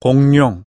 공룡